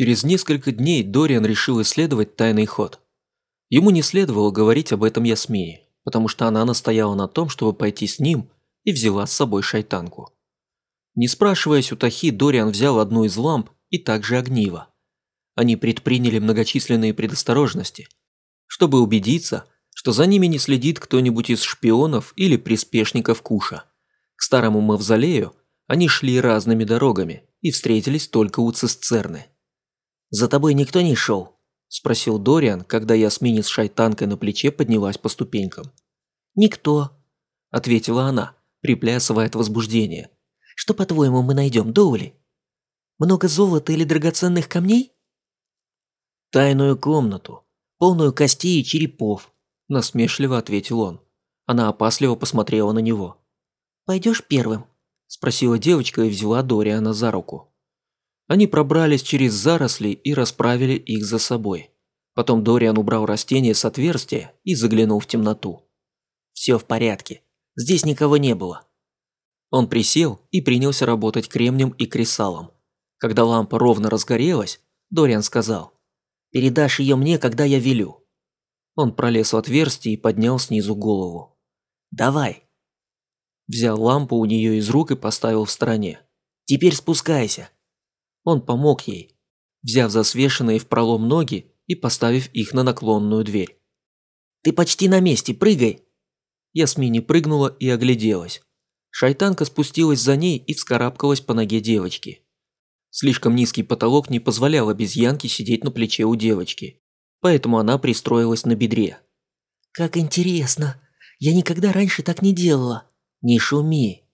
Через несколько дней Дориан решил исследовать тайный ход. Ему не следовало говорить об этом Ясмине, потому что она настояла на том, чтобы пойти с ним и взяла с собой шайтанку. Не спрашиваясь у Тахи, Дориан взял одну из ламп и также огниво. Они предприняли многочисленные предосторожности, чтобы убедиться, что за ними не следит кто-нибудь из шпионов или приспешников Куша. К старому мавзолею они шли разными дорогами и встретились только у цисцерны. «За тобой никто не шел?» – спросил Дориан, когда Ясмини с шайтанкой на плече поднялась по ступенькам. «Никто», – ответила она, приплясывая от возбуждения. «Что, по-твоему, мы найдем, Доули? Много золота или драгоценных камней?» «Тайную комнату, полную костей и черепов», – насмешливо ответил он. Она опасливо посмотрела на него. «Пойдешь первым?» – спросила девочка и взяла Дориана за руку. Они пробрались через заросли и расправили их за собой. Потом Дориан убрал растение с отверстия и заглянул в темноту. «Все в порядке. Здесь никого не было». Он присел и принялся работать кремнем и кресалом. Когда лампа ровно разгорелась, Дориан сказал, «Передашь ее мне, когда я велю». Он пролез в отверстие и поднял снизу голову. «Давай». Взял лампу у нее из рук и поставил в стороне. «Теперь спускайся». Он помог ей, взяв засвешенные в пролом ноги и поставив их на наклонную дверь. «Ты почти на месте, прыгай!» Ясмини прыгнула и огляделась. Шайтанка спустилась за ней и вскарабкалась по ноге девочки. Слишком низкий потолок не позволял обезьянке сидеть на плече у девочки, поэтому она пристроилась на бедре. «Как интересно! Я никогда раньше так не делала! Не шуми!»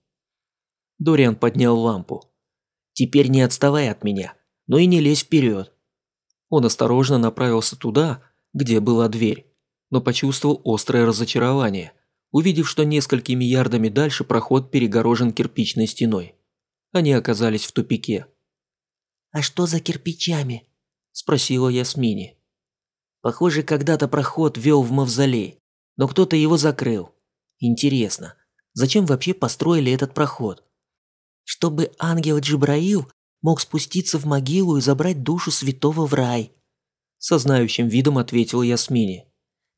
Дориан поднял лампу. Теперь не отставай от меня, но и не лезь вперед. Он осторожно направился туда, где была дверь, но почувствовал острое разочарование, увидев, что несколькими ярдами дальше проход перегорожен кирпичной стеной. Они оказались в тупике. «А что за кирпичами?» – спросила Ясмини. «Похоже, когда-то проход вел в мавзолей, но кто-то его закрыл. Интересно, зачем вообще построили этот проход? Чтобы ангел Джибраил мог спуститься в могилу и забрать душу святого в рай. Со знающим видом ответил Ясмини.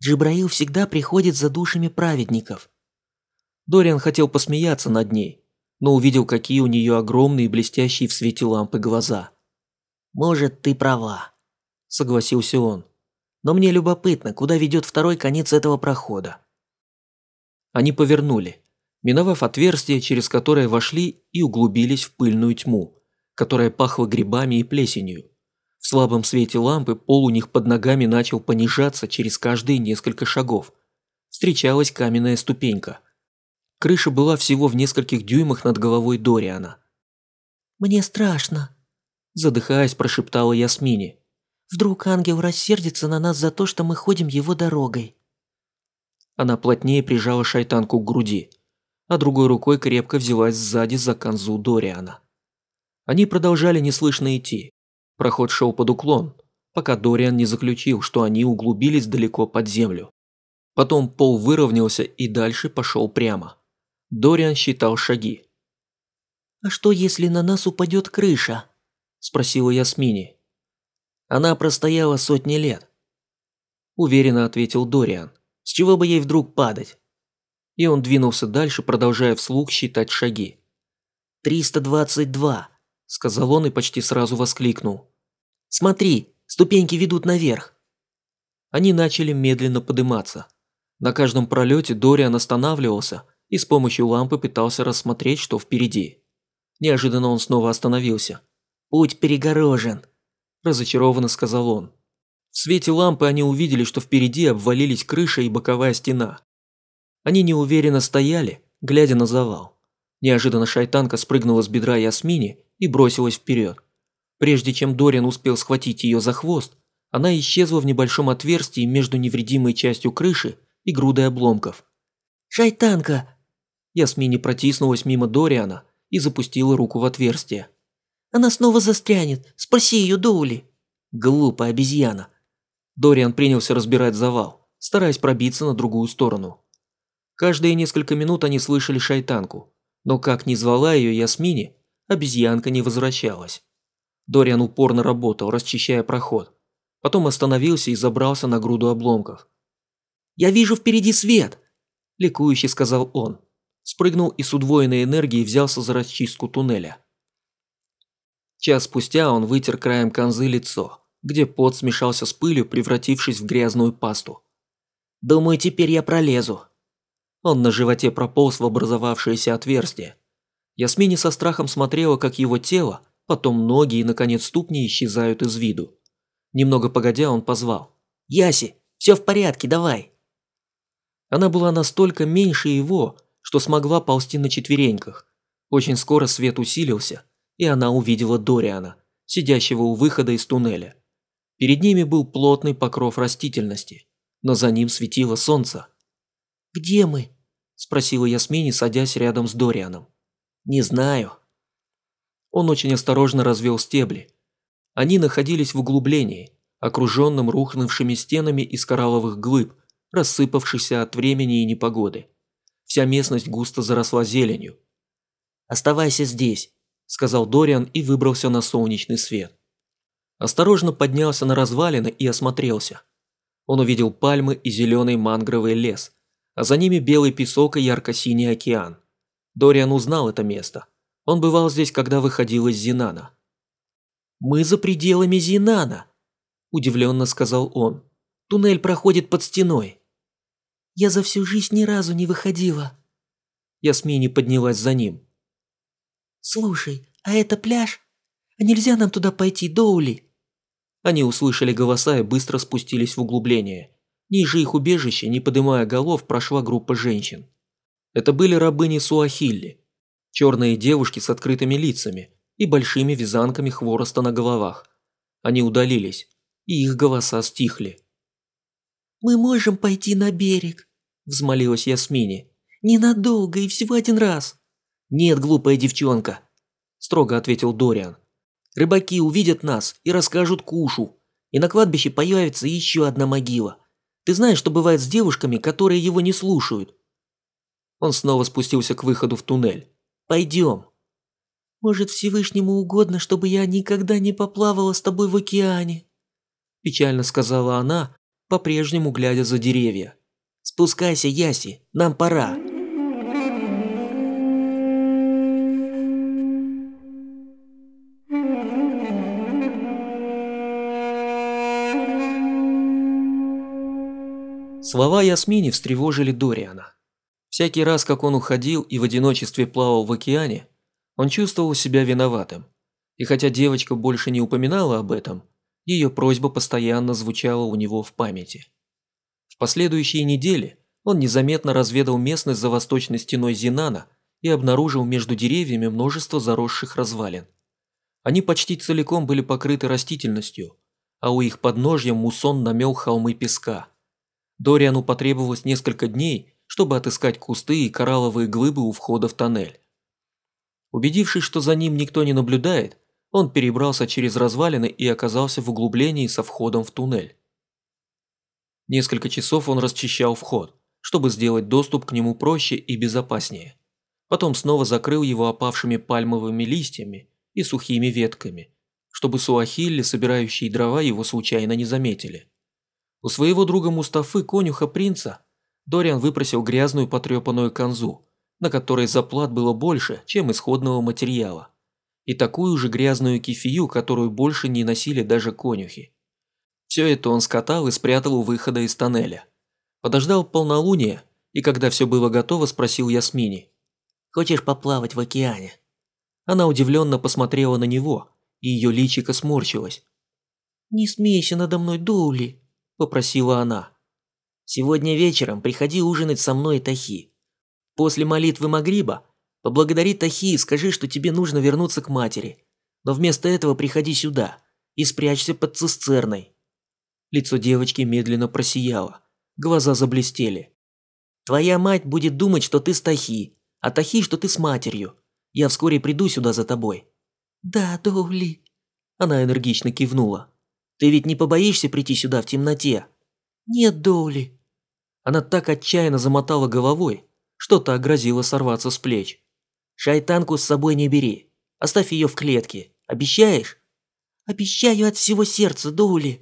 Джибраил всегда приходит за душами праведников. Дориан хотел посмеяться над ней, но увидел, какие у нее огромные блестящие в свете лампы глаза. «Может, ты права», – согласился он. «Но мне любопытно, куда ведет второй конец этого прохода». Они повернули миновав отверстие, через которое вошли и углубились в пыльную тьму, которая пахла грибами и плесенью. В слабом свете лампы пол у них под ногами начал понижаться через каждые несколько шагов. Встречалась каменная ступенька. Крыша была всего в нескольких дюймах над головой Дориана. «Мне страшно», – задыхаясь, прошептала Ясмини. «Вдруг ангел рассердится на нас за то, что мы ходим его дорогой». Она плотнее прижала шайтанку к груди а другой рукой крепко взялась сзади за канзу Дориана. Они продолжали неслышно идти. Проход шел под уклон, пока Дориан не заключил, что они углубились далеко под землю. Потом пол выровнялся и дальше пошел прямо. Дориан считал шаги. «А что, если на нас упадет крыша?» – спросила Ясмини. «Она простояла сотни лет», – уверенно ответил Дориан. «С чего бы ей вдруг падать?» И он двинулся дальше, продолжая вслух считать шаги. «Триста двадцать два», – сказал он и почти сразу воскликнул. «Смотри, ступеньки ведут наверх». Они начали медленно подниматься. На каждом пролете Дориан останавливался и с помощью лампы пытался рассмотреть, что впереди. Неожиданно он снова остановился. «Путь перегорожен», – разочарованно сказал он. В свете лампы они увидели, что впереди обвалились крыша и боковая стена. Они неуверенно стояли, глядя на завал. Неожиданно шайтанка спрыгнула с бедра Ясмини и бросилась вперед. Прежде чем Дориан успел схватить ее за хвост, она исчезла в небольшом отверстии между невредимой частью крыши и грудой обломков. «Шайтанка!» Ясмини протиснулась мимо Дориана и запустила руку в отверстие. «Она снова застрянет! Спаси ее, Доули!» Глупая обезьяна. Дориан принялся разбирать завал, стараясь пробиться на другую сторону. Каждые несколько минут они слышали шайтанку, но как ни звала ее Ясмини, обезьянка не возвращалась. Дориан упорно работал, расчищая проход. Потом остановился и забрался на груду обломков. «Я вижу впереди свет!» – ликующе сказал он. Спрыгнул и с удвоенной энергией взялся за расчистку туннеля. Час спустя он вытер краем конзы лицо, где пот смешался с пылью, превратившись в грязную пасту. «Думаю, теперь я пролезу». Он на животе прополз в образовавшееся отверстие. Ясмини со страхом смотрела, как его тело, потом ноги и, наконец, ступни исчезают из виду. Немного погодя, он позвал. «Яси, все в порядке, давай!» Она была настолько меньше его, что смогла ползти на четвереньках. Очень скоро свет усилился, и она увидела Дориана, сидящего у выхода из туннеля. Перед ними был плотный покров растительности, но за ним светило солнце. «Где мы?» – спросила Ясмини, садясь рядом с Дорианом. «Не знаю». Он очень осторожно развел стебли. Они находились в углублении, окруженном рухнувшими стенами из коралловых глыб, рассыпавшихся от времени и непогоды. Вся местность густо заросла зеленью. «Оставайся здесь сказал Дориан и выбрался на солнечный свет. Осторожно поднялся на развалины и осмотрелся. Он увидел пальмы и зеленый мангровый лес, а за ними белый песок и ярко-синий океан. Дориан узнал это место. Он бывал здесь, когда выходил из Зинана. «Мы за пределами Зинана», – удивленно сказал он. «Туннель проходит под стеной». «Я за всю жизнь ни разу не выходила». Ясмини поднялась за ним. «Слушай, а это пляж? А нельзя нам туда пойти, Доули?» Они услышали голоса и быстро спустились в углубление. Ниже их убежища, не поднимая голов, прошла группа женщин. Это были рабыни Суахилли. Черные девушки с открытыми лицами и большими вязанками хвороста на головах. Они удалились, и их голоса стихли. «Мы можем пойти на берег», – взмолилась Ясмини. «Ненадолго и всего один раз». «Нет, глупая девчонка», – строго ответил Дориан. «Рыбаки увидят нас и расскажут Кушу, и на кладбище появится еще одна могила. Ты знаешь, что бывает с девушками, которые его не слушают?» Он снова спустился к выходу в туннель. «Пойдем». «Может, Всевышнему угодно, чтобы я никогда не поплавала с тобой в океане?» Печально сказала она, по-прежнему глядя за деревья. «Спускайся, Яси, нам пора». Слова Ясмини встревожили Дориана. Всякий раз, как он уходил и в одиночестве плавал в океане, он чувствовал себя виноватым. И хотя девочка больше не упоминала об этом, ее просьба постоянно звучала у него в памяти. В последующие недели он незаметно разведал местность за восточной стеной Зинана и обнаружил между деревьями множество заросших развалин. Они почти целиком были покрыты растительностью, а у их подножья мусон намел холмы песка – Дориану потребовалось несколько дней, чтобы отыскать кусты и коралловые глыбы у входа в тоннель. Убедившись, что за ним никто не наблюдает, он перебрался через развалины и оказался в углублении со входом в туннель. Несколько часов он расчищал вход, чтобы сделать доступ к нему проще и безопаснее. Потом снова закрыл его опавшими пальмовыми листьями и сухими ветками, чтобы суахилли, собирающие дрова, его случайно не заметили. У своего друга Мустафы, конюха принца, Дориан выпросил грязную потрепанную канзу, на которой заплат было больше, чем исходного материала, и такую же грязную кефию, которую больше не носили даже конюхи. Все это он скатал и спрятал у выхода из тоннеля. Подождал полнолуния, и когда все было готово, спросил Ясмини. «Хочешь поплавать в океане?» Она удивленно посмотрела на него, и ее личико сморщилось. «Не смейся надо мной, Доули», попросила она. «Сегодня вечером приходи ужинать со мной, Тахи. После молитвы Магриба поблагодари Тахи и скажи, что тебе нужно вернуться к матери. Но вместо этого приходи сюда и спрячься под цистерной». Лицо девочки медленно просияло, глаза заблестели. «Твоя мать будет думать, что ты с Тахи, а Тахи, что ты с матерью. Я вскоре приду сюда за тобой». «Да, Доули». Она энергично кивнула. Ты ведь не побоишься прийти сюда в темноте?» «Нет, Доули». Она так отчаянно замотала головой, что то грозило сорваться с плеч. «Шайтанку с собой не бери. Оставь ее в клетке. Обещаешь?» Обещаю от всего сердца, Доули.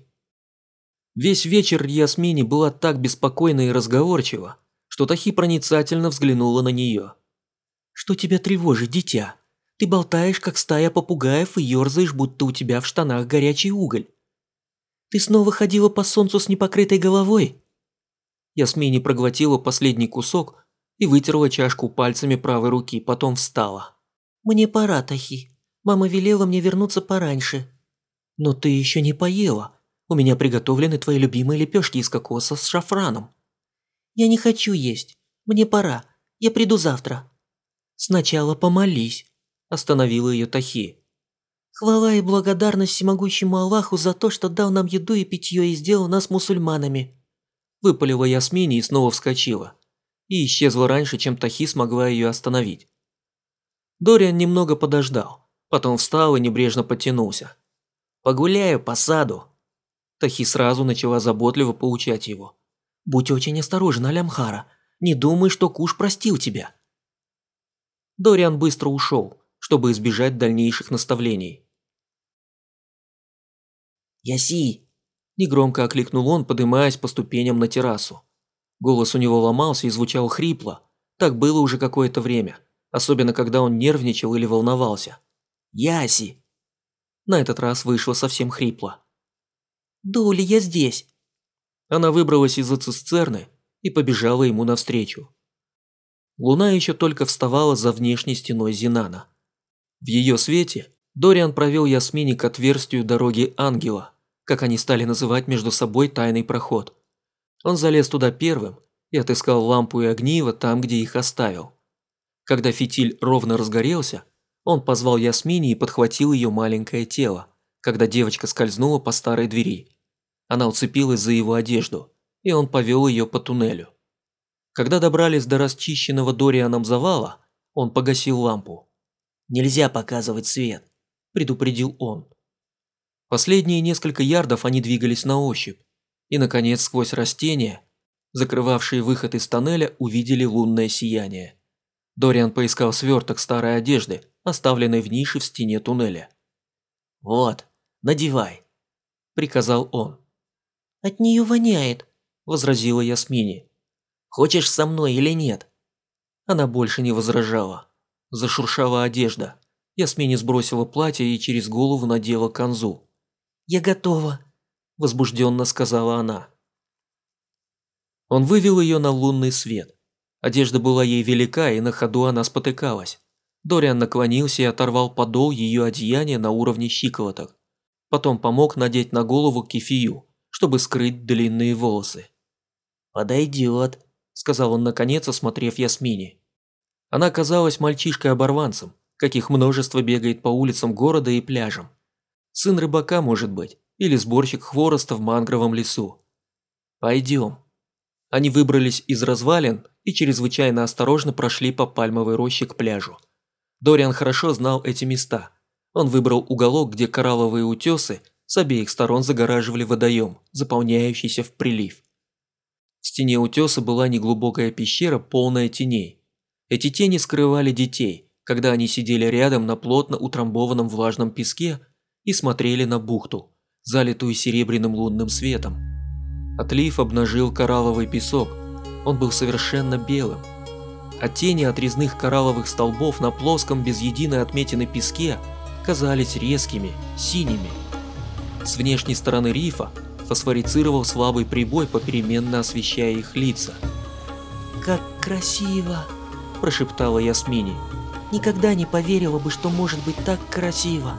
Весь вечер Ясмини была так беспокойна и разговорчива, что Тахи проницательно взглянула на нее. «Что тебя тревожит, дитя? Ты болтаешь, как стая попугаев, и ерзаешь, будто у тебя в штанах горячий уголь. Ты снова ходила по солнцу с непокрытой головой?» Ясмини проглотила последний кусок и вытерла чашку пальцами правой руки, потом встала. «Мне пора, Тахи. Мама велела мне вернуться пораньше». «Но ты еще не поела. У меня приготовлены твои любимые лепешки из кокоса с шафраном». «Я не хочу есть. Мне пора. Я приду завтра». «Сначала помолись», – остановила ее Тахи. «Хвала и благодарность всемогущему Аллаху за то, что дал нам еду и питье и сделал нас мусульманами». Выпалила Ясмини и снова вскочила. И исчезла раньше, чем Тахи смогла ее остановить. Дориан немного подождал, потом встал и небрежно потянулся. «Погуляю по саду». Тахи сразу начала заботливо поучать его. «Будь очень осторожен, Алямхара. Не думай, что Куш простил тебя». Дориан быстро ушел, чтобы избежать дальнейших наставлений. «Яси!» – негромко окликнул он, поднимаясь по ступеням на террасу. Голос у него ломался и звучал хрипло. Так было уже какое-то время, особенно когда он нервничал или волновался. «Яси!» На этот раз вышло совсем хрипло. «Доли, я здесь!» Она выбралась из-за цистерны и побежала ему навстречу. Луна еще только вставала за внешней стеной Зинана. В ее свете Дориан провел Ясмини к отверстию дороги Ангела, как они стали называть между собой тайный проход. Он залез туда первым и отыскал лампу и огниво там, где их оставил. Когда фитиль ровно разгорелся, он позвал Ясмини и подхватил ее маленькое тело, когда девочка скользнула по старой двери. Она уцепилась за его одежду, и он повел ее по туннелю. Когда добрались до расчищенного Дорианом завала, он погасил лампу. «Нельзя показывать свет», – предупредил он. Последние несколько ярдов они двигались на ощупь, и, наконец, сквозь растения, закрывавшие выход из тоннеля, увидели лунное сияние. Дориан поискал сверток старой одежды, оставленной в нише в стене туннеля. «Вот, надевай», – приказал он. «От нее воняет», – возразила Ясмини. Хочешь со мной или нет?» Она больше не возражала. Зашуршала одежда. Ясмини сбросила платье и через голову надела канзу. «Я готова», – возбужденно сказала она. Он вывел ее на лунный свет. Одежда была ей велика, и на ходу она спотыкалась. Дориан наклонился и оторвал подол ее одеяния на уровне щиколоток. Потом помог надеть на голову кефию, чтобы скрыть длинные волосы. «Подойдет», сказал он наконец, осмотрев Ясмини. Она казалась мальчишкой-оборванцем, каких множество бегает по улицам города и пляжам. Сын рыбака, может быть, или сборщик хвороста в мангровом лесу. Пойдем. Они выбрались из развалин и чрезвычайно осторожно прошли по пальмовой роще к пляжу. Дориан хорошо знал эти места. Он выбрал уголок, где коралловые утесы с обеих сторон загораживали водоем, заполняющийся в прилив. В стене утеса была неглубокая пещера, полная теней. Эти тени скрывали детей, когда они сидели рядом на плотно утрамбованном влажном песке и смотрели на бухту, залитую серебряным лунным светом. Отлив обнажил коралловый песок, он был совершенно белым. А тени от резных коралловых столбов на плоском без единой отметины песке казались резкими, синими. С внешней стороны рифа фосфорицировал слабый прибой, попеременно освещая их лица. «Как красиво!» – прошептала Ясмини. «Никогда не поверила бы, что может быть так красиво!»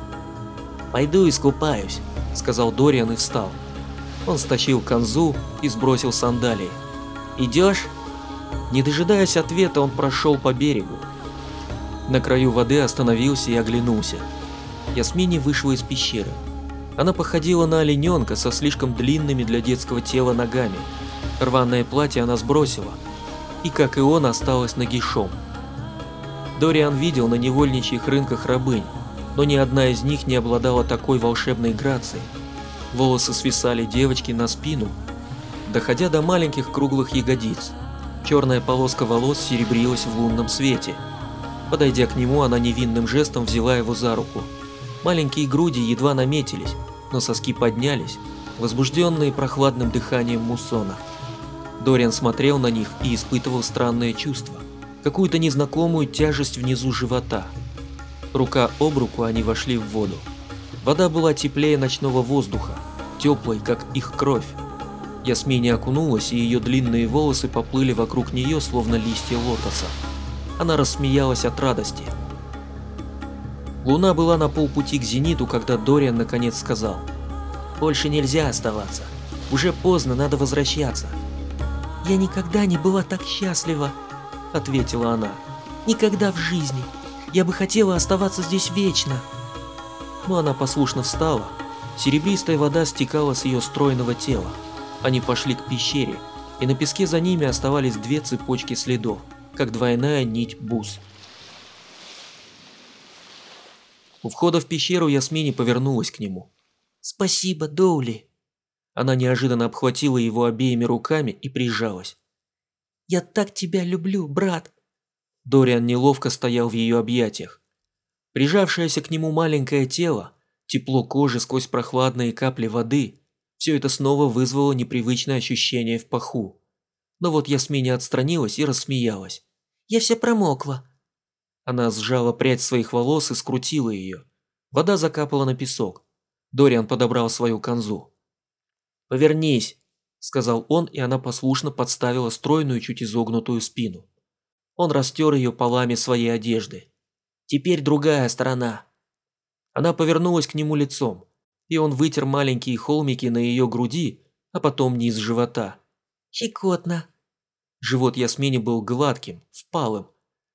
«Пойду искупаюсь», – сказал Дориан и встал. Он стащил канзу и сбросил сандалии. «Идешь?» Не дожидаясь ответа, он прошел по берегу. На краю воды остановился и оглянулся. Ясмини вышла из пещеры. Она походила на олененка со слишком длинными для детского тела ногами. Рваное платье она сбросила, и, как и он, осталась нагишом. Дориан видел на невольничьих рынках рабынь, но ни одна из них не обладала такой волшебной грацией. Волосы свисали девочки на спину, доходя до маленьких круглых ягодиц. Черная полоска волос серебрилась в лунном свете. Подойдя к нему, она невинным жестом взяла его за руку – Маленькие груди едва наметились, но соски поднялись, возбужденные прохладным дыханием муссона. Дориан смотрел на них и испытывал странное чувство, какую-то незнакомую тяжесть внизу живота. Рука об руку они вошли в воду. Вода была теплее ночного воздуха, теплой, как их кровь. Ясмине окунулась, и ее длинные волосы поплыли вокруг нее, словно листья лотоса. Она рассмеялась от радости. Луна была на полпути к зениту, когда Дориан наконец сказал. «Больше нельзя оставаться. Уже поздно, надо возвращаться». «Я никогда не была так счастлива», — ответила она. «Никогда в жизни. Я бы хотела оставаться здесь вечно». Но она послушно встала. Серебристая вода стекала с ее стройного тела. Они пошли к пещере, и на песке за ними оставались две цепочки следов, как двойная нить бус. У входа в пещеру Ясмини повернулась к нему. «Спасибо, Доули». Она неожиданно обхватила его обеими руками и прижалась. «Я так тебя люблю, брат». Дориан неловко стоял в ее объятиях. Прижавшееся к нему маленькое тело, тепло кожи сквозь прохладные капли воды, все это снова вызвало непривычное ощущение в паху. Но вот Ясминя отстранилась и рассмеялась. «Я вся промокла. Она сжала прядь своих волос и скрутила ее. Вода закапала на песок. Дориан подобрал свою конзу. «Повернись», – сказал он, и она послушно подставила стройную, чуть изогнутую спину. Он растер ее полами своей одежды. «Теперь другая сторона». Она повернулась к нему лицом, и он вытер маленькие холмики на ее груди, а потом низ живота. «Щекотно». Живот Ясмини был гладким, впалым,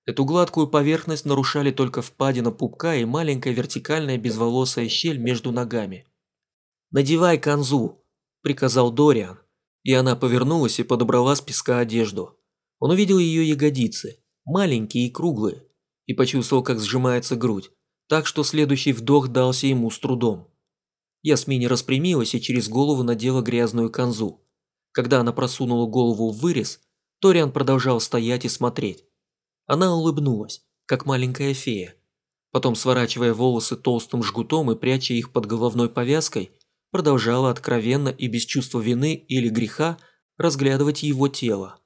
Эту гладкую поверхность нарушали только впадина пупка и маленькая вертикальная безволосая щель между ногами. «Надевай канзу», – приказал Дориан, и она повернулась и подобрала с песка одежду. Он увидел ее ягодицы, маленькие и круглые, и почувствовал, как сжимается грудь, так что следующий вдох дался ему с трудом. Ясмини распрямилась и через голову надела грязную канзу. Когда она просунула голову в вырез, Ториан продолжал стоять и смотреть. Она улыбнулась, как маленькая фея. Потом, сворачивая волосы толстым жгутом и пряча их под головной повязкой, продолжала откровенно и без чувства вины или греха разглядывать его тело.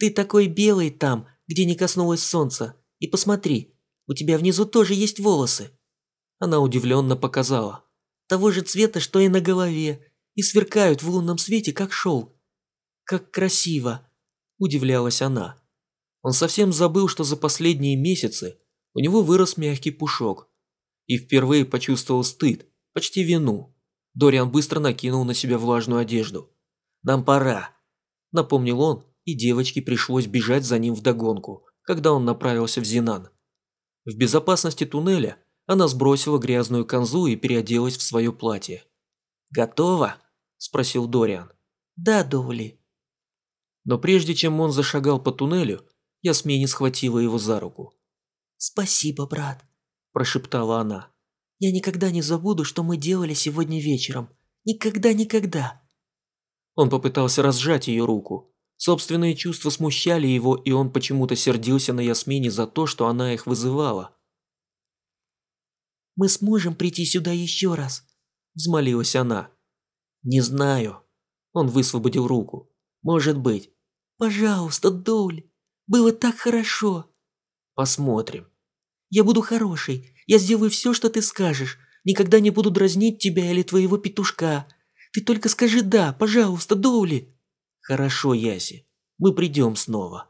«Ты такой белый там, где не коснулось солнца. И посмотри, у тебя внизу тоже есть волосы». Она удивленно показала. «Того же цвета, что и на голове, и сверкают в лунном свете, как шелк. Как красиво!» – удивлялась она. Он совсем забыл, что за последние месяцы у него вырос мягкий пушок. И впервые почувствовал стыд, почти вину. Дориан быстро накинул на себя влажную одежду. «Нам пора», – напомнил он, и девочке пришлось бежать за ним вдогонку, когда он направился в Зинан. В безопасности туннеля она сбросила грязную конзу и переоделась в свое платье. «Готово?» – спросил Дориан. «Да, Доули». Но прежде чем он зашагал по туннелю, Ясмини схватила его за руку. «Спасибо, брат», – прошептала она. «Я никогда не забуду, что мы делали сегодня вечером. Никогда-никогда». Он попытался разжать ее руку. Собственные чувства смущали его, и он почему-то сердился на Ясмине за то, что она их вызывала. «Мы сможем прийти сюда еще раз», – взмолилась она. «Не знаю». Он высвободил руку. «Может быть». «Пожалуйста, Доуль, было так хорошо. Посмотрим. Я буду хорошей. Я сделаю все, что ты скажешь. Никогда не буду дразнить тебя или твоего петушка. Ты только скажи «да», пожалуйста, Доули. Хорошо, Яси. Мы придем снова.